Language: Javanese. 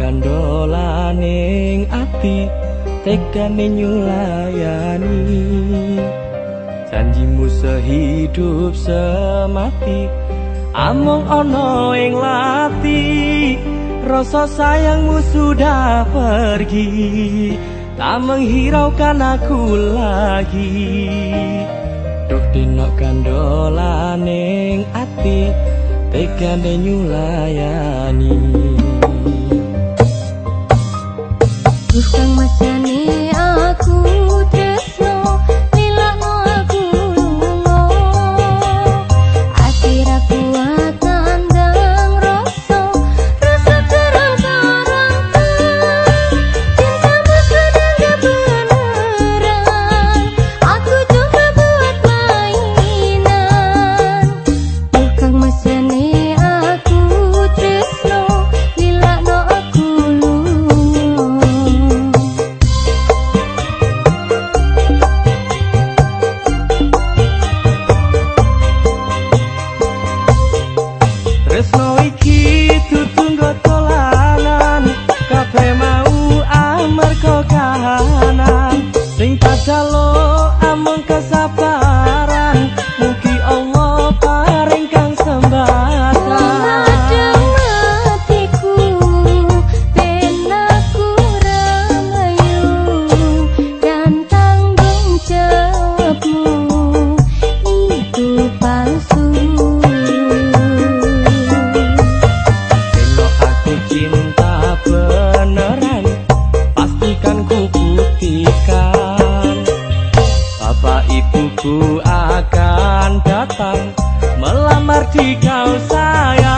kandolaning ati tekane nyulayani. Janjimu sehidup semati Among ono ing lati Rasa sayangmu sudah pergi. Tak menghiraukan aku lagi. Duh dinok kandolan ing ati Tekan nyulayani. kau sayang.